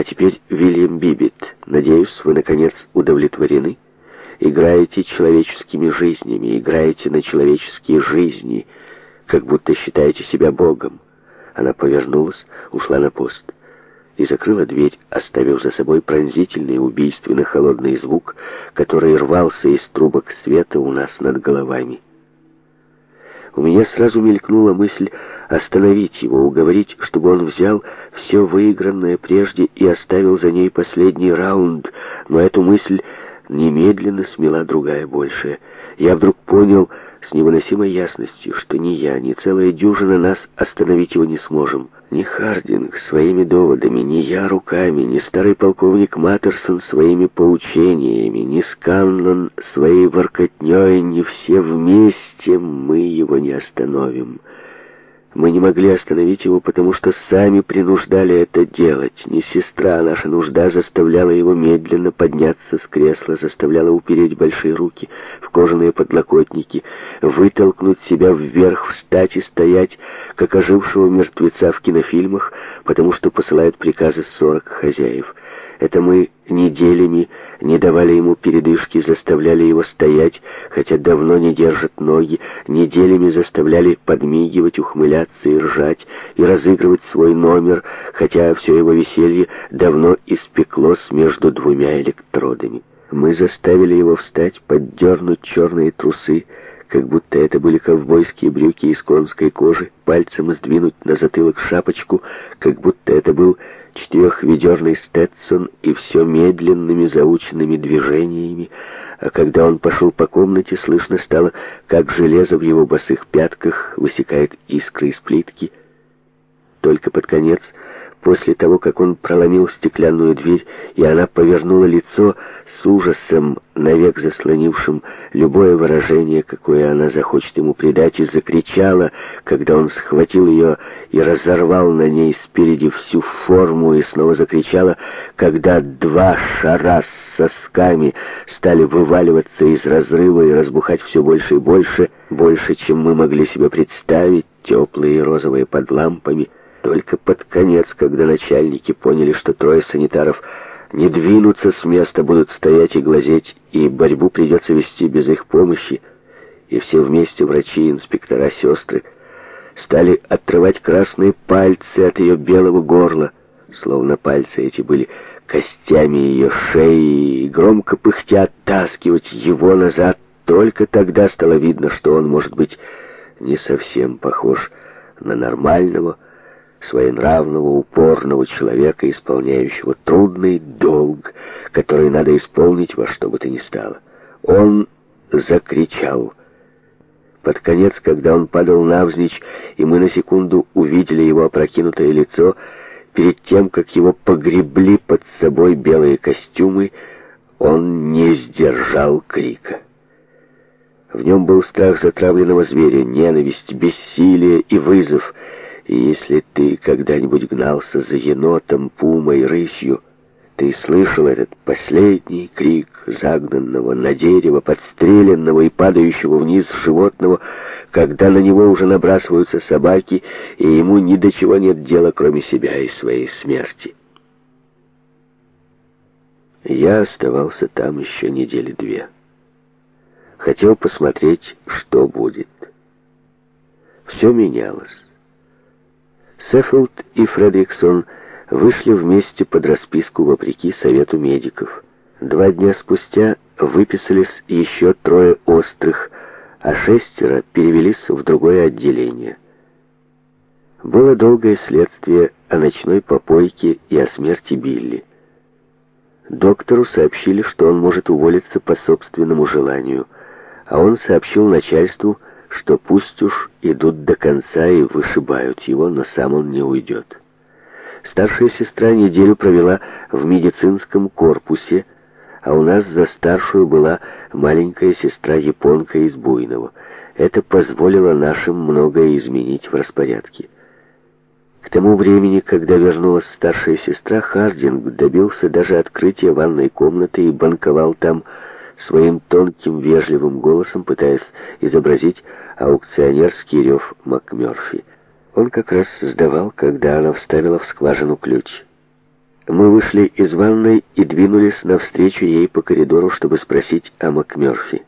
А теперь, Вильям Бибит, надеюсь, вы, наконец, удовлетворены? Играете человеческими жизнями, играете на человеческие жизни, как будто считаете себя Богом. Она повернулась, ушла на пост и закрыла дверь, оставив за собой пронзительный убийственно холодный звук, который рвался из трубок света у нас над головами. У меня сразу мелькнула мысль остановить его, уговорить, чтобы он взял все выигранное прежде и оставил за ней последний раунд, но эту мысль немедленно смела другая большая. Я вдруг понял с невыносимой ясностью, что ни я, ни целая дюжина нас остановить его не сможем. Ни Хардинг своими доводами, ни я руками, ни старый полковник Маттерсон своими поучениями, ни Сканлон своей воркотней, ни все вместе мы его не остановим». Мы не могли остановить его, потому что сами принуждали это делать. Не сестра, а наша нужда заставляла его медленно подняться с кресла, заставляла упереть большие руки в кожаные подлокотники, вытолкнуть себя вверх, встать и стоять, как ожившего мертвеца в кинофильмах, потому что посылают приказы сорок хозяев. Это мы неделями не давали ему передышки, заставляли его стоять, хотя давно не держит ноги, неделями заставляли подмигивать, ухмыляться и ржать, и разыгрывать свой номер, хотя все его веселье давно испеклось между двумя электродами. Мы заставили его встать, поддернуть черные трусы, как будто это были ковбойские брюки из конской кожи, пальцем сдвинуть на затылок шапочку, как будто это был четырехведерный Сtetson и все медленными заученными движениями, а когда он пошел по комнате, слышно стало, как железо в его босых пятках высекает искры из плитки. Только под конец После того, как он проломил стеклянную дверь, и она повернула лицо с ужасом, навек заслонившим любое выражение, какое она захочет ему придать, и закричала, когда он схватил ее и разорвал на ней спереди всю форму, и снова закричала, когда два шара с сосками стали вываливаться из разрыва и разбухать все больше и больше, больше, чем мы могли себе представить, теплые и розовые под лампами — только под конец, когда начальники поняли, что трое санитаров не двинутся с места, будут стоять и глазеть, и борьбу придется вести без их помощи, и все вместе врачи, инспектора, сестры стали отрывать красные пальцы от ее белого горла, словно пальцы эти были костями ее шеи, и громко пыхтя оттаскивать его назад. Только тогда стало видно, что он, может быть, не совсем похож на нормального, своенравного, упорного человека, исполняющего трудный долг, который надо исполнить во что бы то ни стало. Он закричал. Под конец, когда он падал навзничь, и мы на секунду увидели его опрокинутое лицо, перед тем, как его погребли под собой белые костюмы, он не сдержал крика. В нем был страх затравленного зверя, ненависть, бессилие и вызов — и если ты когда-нибудь гнался за енотом, пумой, рысью, ты слышал этот последний крик загнанного на дерево, подстреленного и падающего вниз животного, когда на него уже набрасываются собаки, и ему ни до чего нет дела, кроме себя и своей смерти. Я оставался там еще недели две. Хотел посмотреть, что будет. Все менялось. Сеффилд и Фредриксон вышли вместе под расписку вопреки совету медиков. Два дня спустя выписались еще трое острых, а шестеро перевелись в другое отделение. Было долгое следствие о ночной попойке и о смерти Билли. Доктору сообщили, что он может уволиться по собственному желанию, а он сообщил начальству, что что пусть уж идут до конца и вышибают его, но сам он не уйдет. Старшая сестра неделю провела в медицинском корпусе, а у нас за старшую была маленькая сестра-японка из Буйного. Это позволило нашим многое изменить в распорядке. К тому времени, когда вернулась старшая сестра, Хардинг добился даже открытия ванной комнаты и банковал там, своим тонким вежливым голосом, пытаясь изобразить аукционерский рев МакМёрфи. Он как раз сдавал, когда она вставила в скважину ключ. Мы вышли из ванной и двинулись навстречу ей по коридору, чтобы спросить о МакМёрфи.